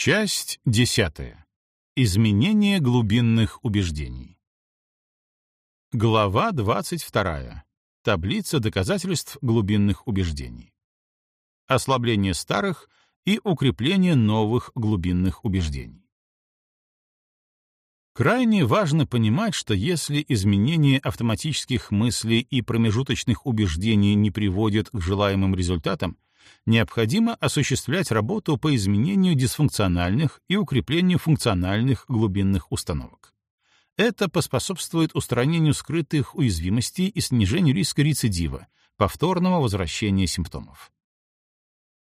Часть десятая. Изменение глубинных убеждений. Глава 22. Таблица доказательств глубинных убеждений. Ослабление старых и укрепление новых глубинных убеждений. Крайне важно понимать, что если изменение автоматических мыслей и промежуточных убеждений не приводит к желаемым результатам, необходимо осуществлять работу по изменению дисфункциональных и укреплению функциональных глубинных установок. Это поспособствует устранению скрытых уязвимостей и снижению риска рецидива, повторного возвращения симптомов.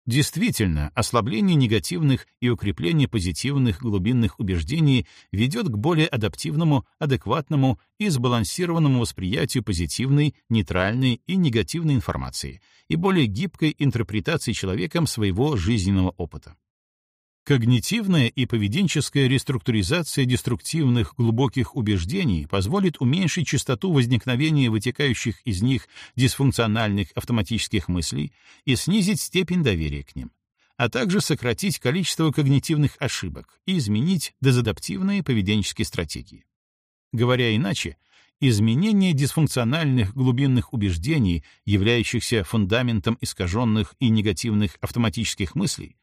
Действительно, ослабление негативных и укрепление позитивных глубинных убеждений ведет к более адаптивному, адекватному и сбалансированному восприятию позитивной, нейтральной и негативной информации и более гибкой интерпретации человеком своего жизненного опыта. Когнитивная и поведенческая реструктуризация деструктивных глубоких убеждений позволит уменьшить частоту возникновения вытекающих из них дисфункциональных автоматических мыслей и снизить степень доверия к ним, а также сократить количество когнитивных ошибок и изменить дезадаптивные поведенческие стратегии. Говоря иначе, изменение дисфункциональных глубинных убеждений, являющихся фундаментом искаженных и негативных автоматических мыслей,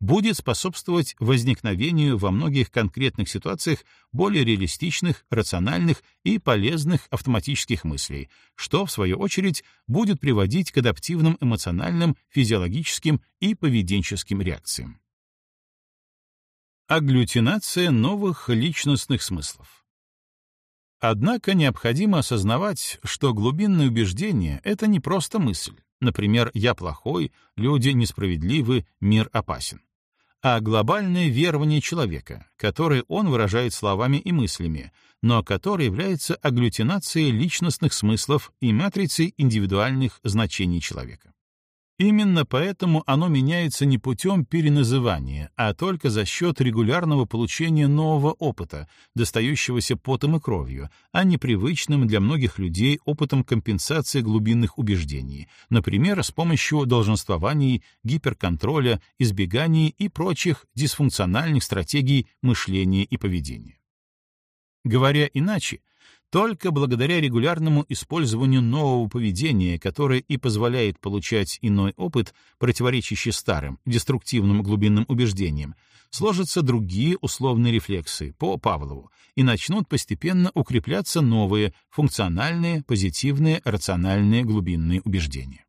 будет способствовать возникновению во многих конкретных ситуациях более реалистичных, рациональных и полезных автоматических мыслей, что, в свою очередь, будет приводить к адаптивным эмоциональным, физиологическим и поведенческим реакциям. Агглютинация новых личностных смыслов. Однако необходимо осознавать, что глубинное убеждение — это не просто мысль. Например, «я плохой», «люди несправедливы», «мир опасен» а глобальное верование человека, которое он выражает словами и мыслями, но которое является агглютинацией личностных смыслов и матрицей индивидуальных значений человека. Именно поэтому оно меняется не путем переназывания, а только за счет регулярного получения нового опыта, достающегося потом и кровью, а не привычным для многих людей опытом компенсации глубинных убеждений, например, с помощью долженствований, гиперконтроля, избеганий и прочих дисфункциональных стратегий мышления и поведения. Говоря иначе, только благодаря регулярному использованию нового поведения, которое и позволяет получать иной опыт, противоречащий старым, деструктивным глубинным убеждениям, сложатся другие условные рефлексы по Павлову и начнут постепенно укрепляться новые, функциональные, позитивные, рациональные глубинные убеждения.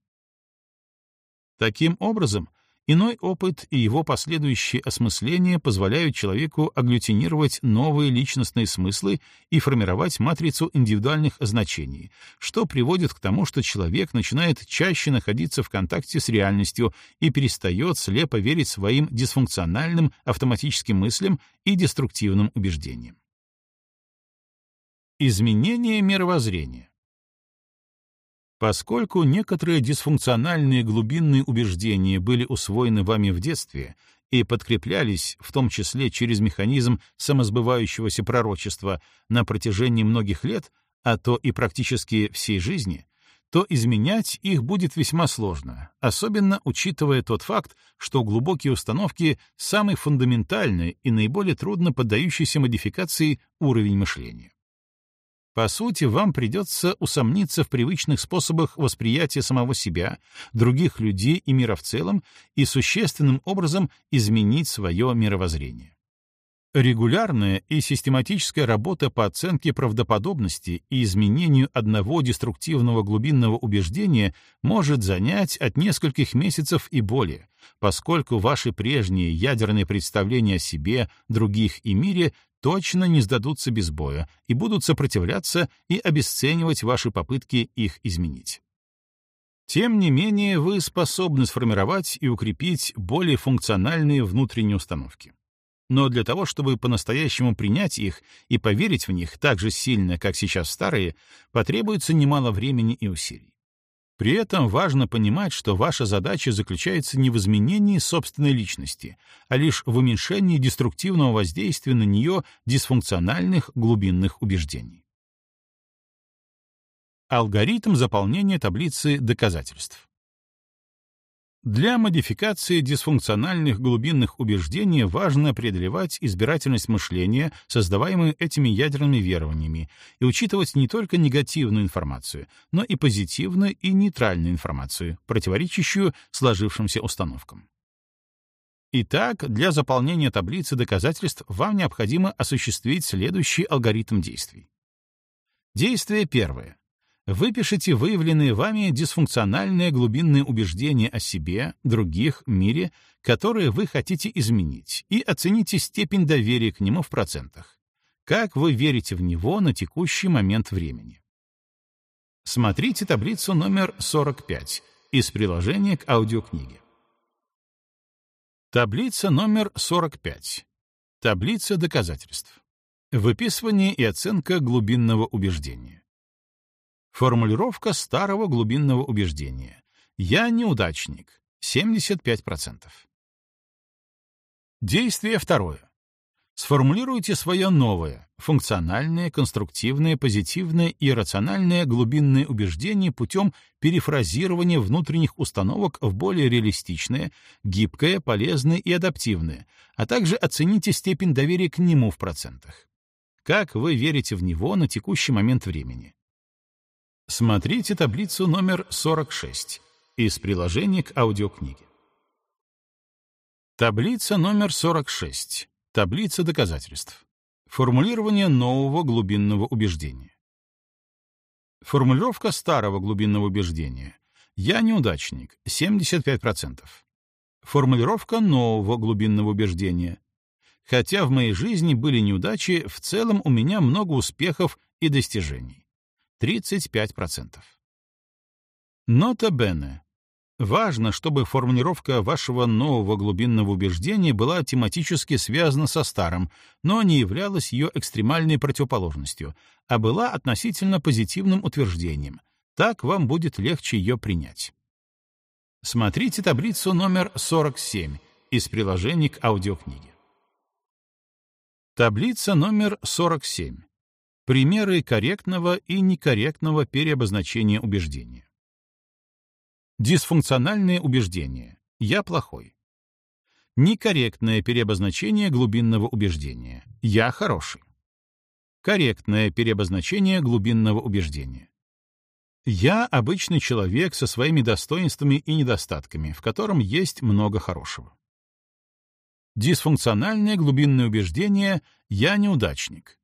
Таким образом, Иной опыт и его последующее осмысление позволяют человеку агглютинировать новые личностные смыслы и формировать матрицу индивидуальных значений, что приводит к тому, что человек начинает чаще находиться в контакте с реальностью и перестает слепо верить своим дисфункциональным автоматическим мыслям и деструктивным убеждениям. Изменение мировоззрения Поскольку некоторые дисфункциональные глубинные убеждения были усвоены вами в детстве и подкреплялись, в том числе через механизм самосбывающегося пророчества, на протяжении многих лет, а то и практически всей жизни, то изменять их будет весьма сложно, особенно учитывая тот факт, что глубокие установки — самый фундаментальный и наиболее трудно поддающийся модификации уровень мышления. По сути, вам придется усомниться в привычных способах восприятия самого себя, других людей и мира в целом и существенным образом изменить свое мировоззрение. Регулярная и систематическая работа по оценке правдоподобности и изменению одного деструктивного глубинного убеждения может занять от нескольких месяцев и более, поскольку ваши прежние ядерные представления о себе, других и мире точно не сдадутся без боя и будут сопротивляться и обесценивать ваши попытки их изменить. Тем не менее, вы способны сформировать и укрепить более функциональные внутренние установки. Но для того, чтобы по-настоящему принять их и поверить в них так же сильно, как сейчас старые, потребуется немало времени и усилий. При этом важно понимать, что ваша задача заключается не в изменении собственной личности, а лишь в уменьшении деструктивного воздействия на нее дисфункциональных глубинных убеждений. Алгоритм заполнения таблицы доказательств. Для модификации дисфункциональных глубинных убеждений важно преодолевать избирательность мышления, создаваемую этими ядерными верованиями, и учитывать не только негативную информацию, но и позитивную и нейтральную информацию, противоречащую сложившимся установкам. Итак, для заполнения таблицы доказательств вам необходимо осуществить следующий алгоритм действий. Действие первое. Выпишите выявленные вами дисфункциональные глубинные убеждения о себе, других, мире, которые вы хотите изменить, и оцените степень доверия к нему в процентах. Как вы верите в него на текущий момент времени? Смотрите таблицу номер 45 из приложения к аудиокниге. Таблица номер 45. Таблица доказательств. Выписывание и оценка глубинного убеждения. Формулировка старого глубинного убеждения. «Я неудачник» — 75%. Действие второе. Сформулируйте свое новое, функциональное, конструктивное, позитивное и рациональное глубинное убеждение путем перефразирования внутренних установок в более реалистичное, гибкое, полезное и адаптивное, а также оцените степень доверия к нему в процентах. Как вы верите в него на текущий момент времени? Смотрите таблицу номер 46 из приложения к аудиокниге. Таблица номер 46. Таблица доказательств. Формулирование нового глубинного убеждения. Формулировка старого глубинного убеждения. Я неудачник. 75%. Формулировка нового глубинного убеждения. Хотя в моей жизни были неудачи, в целом у меня много успехов и достижений. 35%. Нота Бене. Важно, чтобы формулировка вашего нового глубинного убеждения была тематически связана со старым, но не являлась ее экстремальной противоположностью, а была относительно позитивным утверждением. Так вам будет легче ее принять. Смотрите таблицу номер 47 из приложения к аудиокниге. Таблица номер 47. Примеры корректного и некорректного переобозначения убеждения. Дисфункциональные убеждения. Я плохой. Некорректное переобозначение глубинного убеждения. Я хороший. Корректное переобозначение глубинного убеждения. Я обычный человек со своими достоинствами и недостатками, в котором есть много хорошего. Дисфункциональное глубинное убеждение «я неудачник»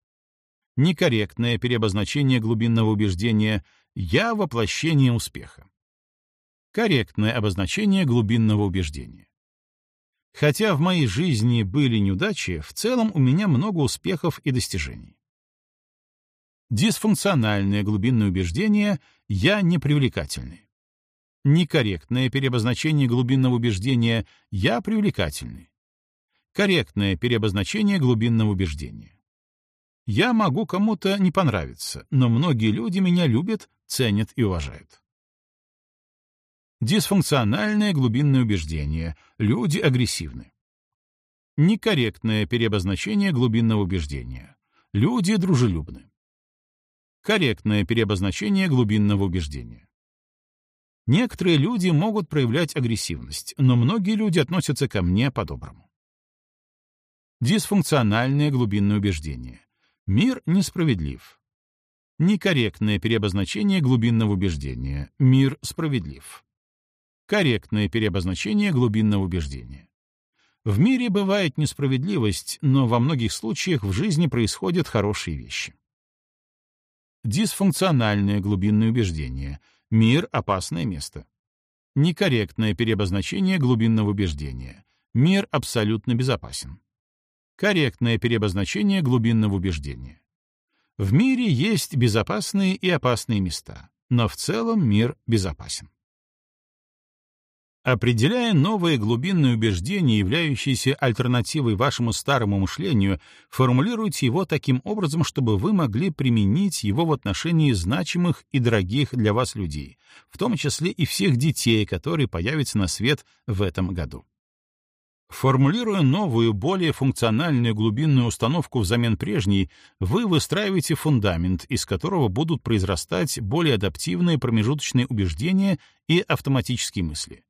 некорректное переобозначение глубинного убеждения «я воплощение успеха». Корректное обозначение глубинного убеждения. Хотя в моей жизни были неудачи, в целом у меня много успехов и достижений. Дисфункциональное глубинное убеждение «я непривлекательный». Некорректное переобозначение глубинного убеждения «я привлекательный». Корректное переобозначение глубинного убеждения. Я могу кому-то не понравиться, но многие люди меня любят, ценят и уважают. Дисфункциональное глубинное убеждение. Люди агрессивны. Некорректное переобозначение глубинного убеждения. Люди дружелюбны. Корректное переобозначение глубинного убеждения. Некоторые люди могут проявлять агрессивность, но многие люди относятся ко мне по-доброму. Дисфункциональное глубинное убеждение. Мир несправедлив. Некорректное переобозначение глубинного убеждения. Мир справедлив. Корректное переобозначение глубинного убеждения. В мире бывает несправедливость, но во многих случаях в жизни происходят хорошие вещи. Дисфункциональное глубинное убеждение. Мир — опасное место. Некорректное переобозначение глубинного убеждения. Мир абсолютно безопасен. Корректное переобозначение глубинного убеждения. В мире есть безопасные и опасные места, но в целом мир безопасен. Определяя новые глубинные убеждения, являющиеся альтернативой вашему старому мышлению, формулируйте его таким образом, чтобы вы могли применить его в отношении значимых и дорогих для вас людей, в том числе и всех детей, которые появятся на свет в этом году. Формулируя новую, более функциональную глубинную установку взамен прежней, вы выстраиваете фундамент, из которого будут произрастать более адаптивные промежуточные убеждения и автоматические мысли.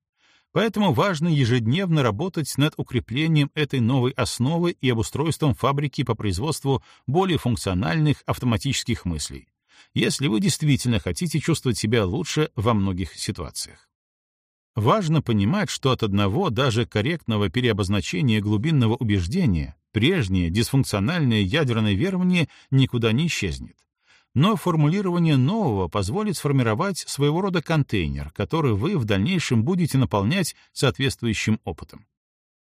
Поэтому важно ежедневно работать над укреплением этой новой основы и обустройством фабрики по производству более функциональных автоматических мыслей, если вы действительно хотите чувствовать себя лучше во многих ситуациях. Важно понимать, что от одного даже корректного переобозначения глубинного убеждения прежнее дисфункциональное ядерное верование никуда не исчезнет. Но формулирование нового позволит сформировать своего рода контейнер, который вы в дальнейшем будете наполнять соответствующим опытом.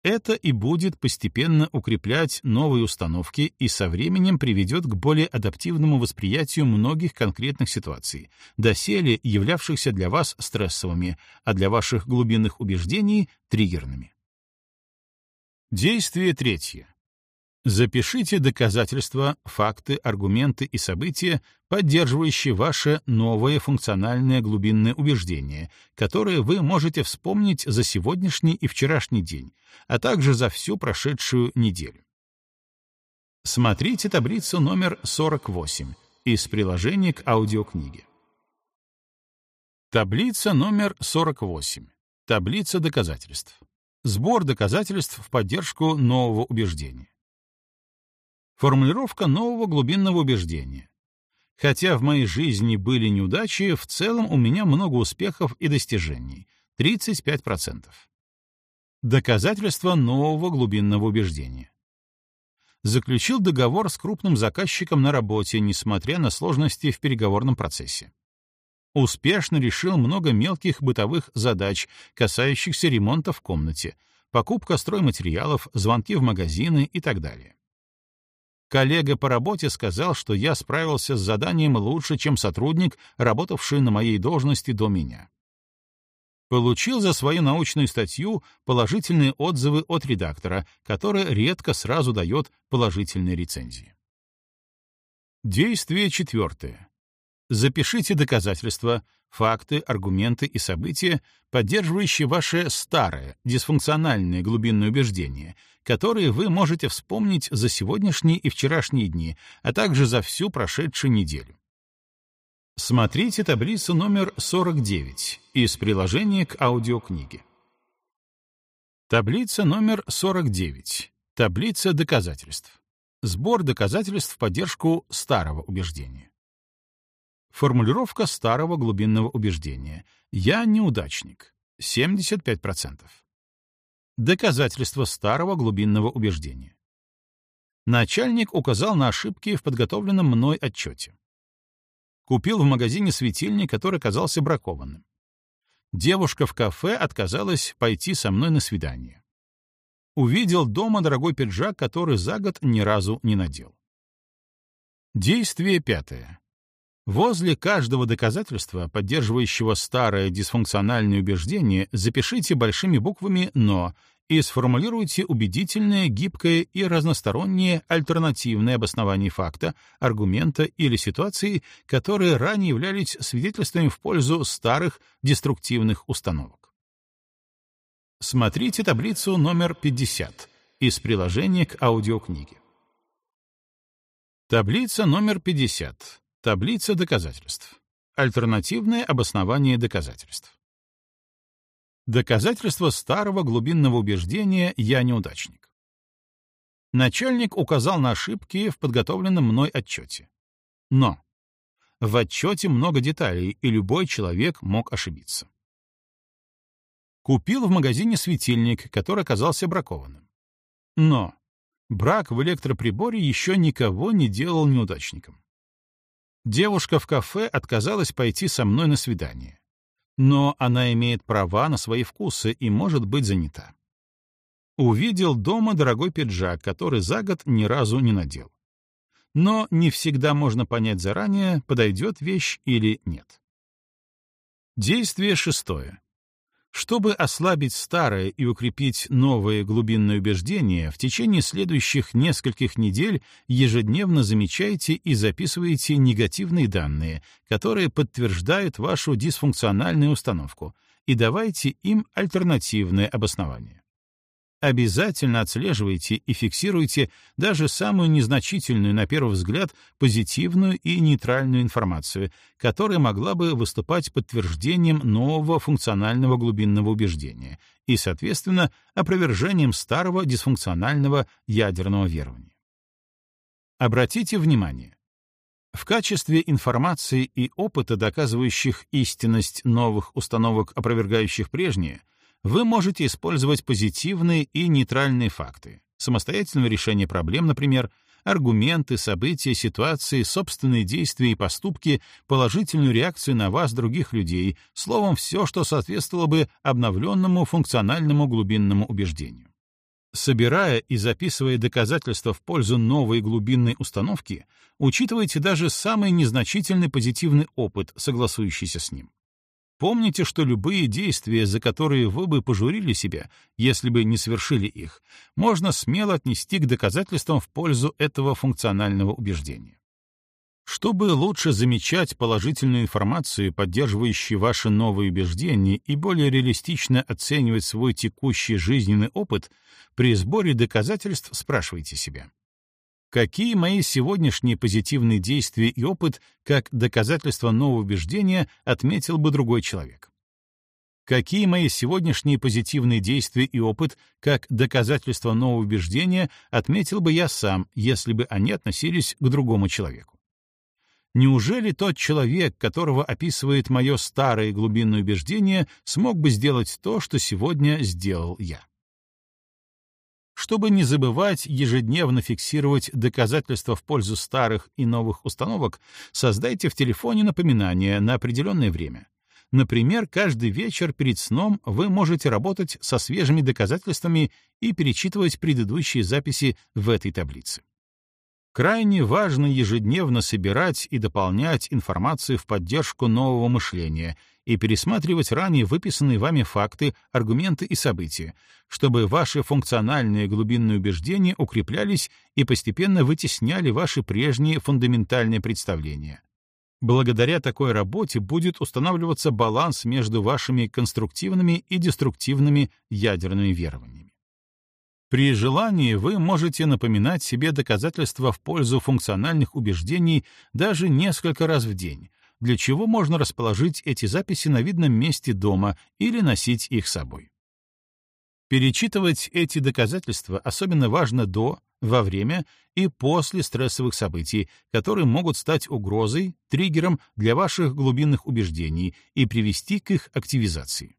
Это и будет постепенно укреплять новые установки и со временем приведет к более адаптивному восприятию многих конкретных ситуаций, доселе являвшихся для вас стрессовыми, а для ваших глубинных убеждений — триггерными. Действие третье. Запишите доказательства, факты, аргументы и события, поддерживающие ваше новое функциональное глубинное убеждение, которое вы можете вспомнить за сегодняшний и вчерашний день, а также за всю прошедшую неделю. Смотрите таблицу номер 48 из приложения к аудиокниге. Таблица номер 48. Таблица доказательств. Сбор доказательств в поддержку нового убеждения. Формулировка нового глубинного убеждения. Хотя в моей жизни были неудачи, в целом у меня много успехов и достижений — 35%. Доказательство нового глубинного убеждения. Заключил договор с крупным заказчиком на работе, несмотря на сложности в переговорном процессе. Успешно решил много мелких бытовых задач, касающихся ремонта в комнате, покупка стройматериалов, звонки в магазины и так далее. Коллега по работе сказал, что я справился с заданием лучше, чем сотрудник, работавший на моей должности до меня. Получил за свою научную статью положительные отзывы от редактора, который редко сразу дает положительные рецензии. Действие четвертое. Запишите доказательства, факты, аргументы и события, поддерживающие ваше старое, дисфункциональное глубинное убеждение, которые вы можете вспомнить за сегодняшние и вчерашние дни, а также за всю прошедшую неделю. Смотрите таблицу номер 49 из приложения к аудиокниге. Таблица номер 49. Таблица доказательств. Сбор доказательств в поддержку старого убеждения. Формулировка старого глубинного убеждения. «Я неудачник» — 75%. Доказательство старого глубинного убеждения. Начальник указал на ошибки в подготовленном мной отчете. Купил в магазине светильник, который казался бракованным. Девушка в кафе отказалась пойти со мной на свидание. Увидел дома дорогой пиджак, который за год ни разу не надел. Действие пятое. Возле каждого доказательства, поддерживающего старое дисфункциональное убеждение, запишите большими буквами «но» и сформулируйте убедительное, гибкое и разностороннее альтернативное обоснование факта, аргумента или ситуации, которые ранее являлись свидетельствами в пользу старых деструктивных установок. Смотрите таблицу номер 50 из приложения к аудиокниге. Таблица номер 50. Таблица доказательств. Альтернативное обоснование доказательств. Доказательство старого глубинного убеждения «я неудачник». Начальник указал на ошибки в подготовленном мной отчете. Но в отчете много деталей, и любой человек мог ошибиться. Купил в магазине светильник, который оказался бракованным. Но брак в электроприборе еще никого не делал неудачником. Девушка в кафе отказалась пойти со мной на свидание. Но она имеет права на свои вкусы и может быть занята. Увидел дома дорогой пиджак, который за год ни разу не надел. Но не всегда можно понять заранее, подойдет вещь или нет. Действие шестое. Чтобы ослабить старое и укрепить новые глубинные убеждения, в течение следующих нескольких недель ежедневно замечайте и записывайте негативные данные, которые подтверждают вашу дисфункциональную установку, и давайте им альтернативное обоснование. Обязательно отслеживайте и фиксируйте даже самую незначительную, на первый взгляд, позитивную и нейтральную информацию, которая могла бы выступать подтверждением нового функционального глубинного убеждения и, соответственно, опровержением старого дисфункционального ядерного верования. Обратите внимание, в качестве информации и опыта, доказывающих истинность новых установок, опровергающих прежние, вы можете использовать позитивные и нейтральные факты, самостоятельное решение проблем, например, аргументы, события, ситуации, собственные действия и поступки, положительную реакцию на вас других людей, словом, все, что соответствовало бы обновленному функциональному глубинному убеждению. Собирая и записывая доказательства в пользу новой глубинной установки, учитывайте даже самый незначительный позитивный опыт, согласующийся с ним. Помните, что любые действия, за которые вы бы пожурили себя, если бы не совершили их, можно смело отнести к доказательствам в пользу этого функционального убеждения. Чтобы лучше замечать положительную информацию, поддерживающую ваши новые убеждения, и более реалистично оценивать свой текущий жизненный опыт, при сборе доказательств спрашивайте себя. Какие мои сегодняшние позитивные действия и опыт как доказательство нового убеждения отметил бы другой человек? Какие мои сегодняшние позитивные действия и опыт как доказательство нового убеждения отметил бы я сам, если бы они относились к другому человеку? Неужели тот человек, которого описывает мое старое глубинное убеждение, смог бы сделать то, что сегодня сделал я? Чтобы не забывать ежедневно фиксировать доказательства в пользу старых и новых установок, создайте в телефоне напоминания на определенное время. Например, каждый вечер перед сном вы можете работать со свежими доказательствами и перечитывать предыдущие записи в этой таблице. Крайне важно ежедневно собирать и дополнять информацию в поддержку нового мышления и пересматривать ранее выписанные вами факты, аргументы и события, чтобы ваши функциональные глубинные убеждения укреплялись и постепенно вытесняли ваши прежние фундаментальные представления. Благодаря такой работе будет устанавливаться баланс между вашими конструктивными и деструктивными ядерными верованиями. При желании вы можете напоминать себе доказательства в пользу функциональных убеждений даже несколько раз в день, для чего можно расположить эти записи на видном месте дома или носить их с собой. Перечитывать эти доказательства особенно важно до, во время и после стрессовых событий, которые могут стать угрозой, триггером для ваших глубинных убеждений и привести к их активизации.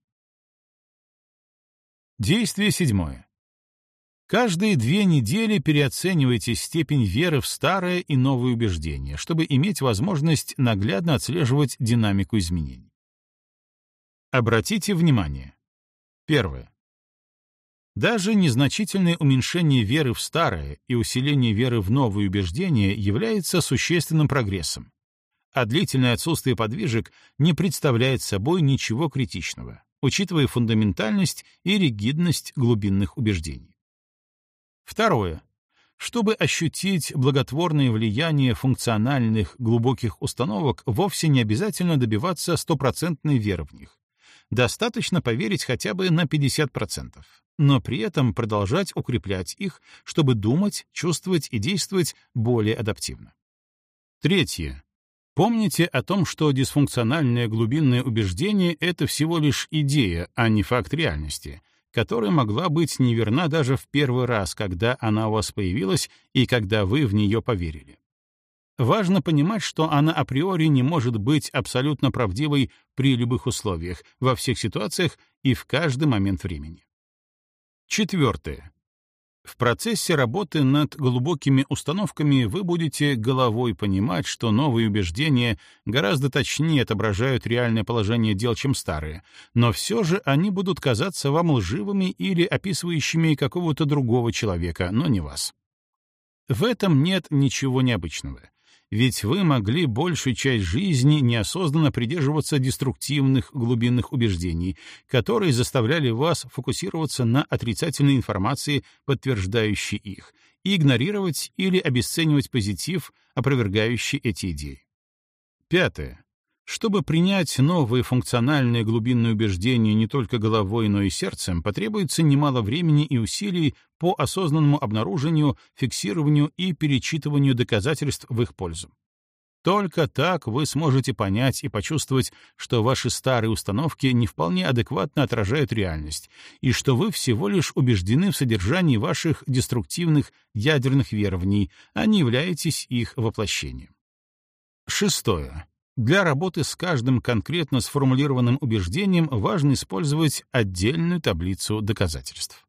Действие седьмое. Каждые две недели переоценивайте степень веры в старое и новые убеждения, чтобы иметь возможность наглядно отслеживать динамику изменений. Обратите внимание. Первое. Даже незначительное уменьшение веры в старое и усиление веры в новые убеждения является существенным прогрессом, а длительное отсутствие подвижек не представляет собой ничего критичного, учитывая фундаментальность и ригидность глубинных убеждений. Второе. Чтобы ощутить благотворное влияние функциональных глубоких установок, вовсе не обязательно добиваться стопроцентной веры в них. Достаточно поверить хотя бы на 50%, но при этом продолжать укреплять их, чтобы думать, чувствовать и действовать более адаптивно. Третье. Помните о том, что дисфункциональное глубинное убеждение — это всего лишь идея, а не факт реальности, которая могла быть неверна даже в первый раз, когда она у вас появилась и когда вы в нее поверили. Важно понимать, что она априори не может быть абсолютно правдивой при любых условиях, во всех ситуациях и в каждый момент времени. Четвертое. В процессе работы над глубокими установками вы будете головой понимать, что новые убеждения гораздо точнее отображают реальное положение дел, чем старые, но все же они будут казаться вам лживыми или описывающими какого-то другого человека, но не вас. В этом нет ничего необычного ведь вы могли большую часть жизни неосознанно придерживаться деструктивных глубинных убеждений, которые заставляли вас фокусироваться на отрицательной информации, подтверждающей их, и игнорировать или обесценивать позитив, опровергающий эти идеи. Пятое. Чтобы принять новые функциональные глубинные убеждения не только головой, но и сердцем, потребуется немало времени и усилий по осознанному обнаружению, фиксированию и перечитыванию доказательств в их пользу. Только так вы сможете понять и почувствовать, что ваши старые установки не вполне адекватно отражают реальность, и что вы всего лишь убеждены в содержании ваших деструктивных ядерных верований, а не являетесь их воплощением. Шестое. Для работы с каждым конкретно сформулированным убеждением важно использовать отдельную таблицу доказательств.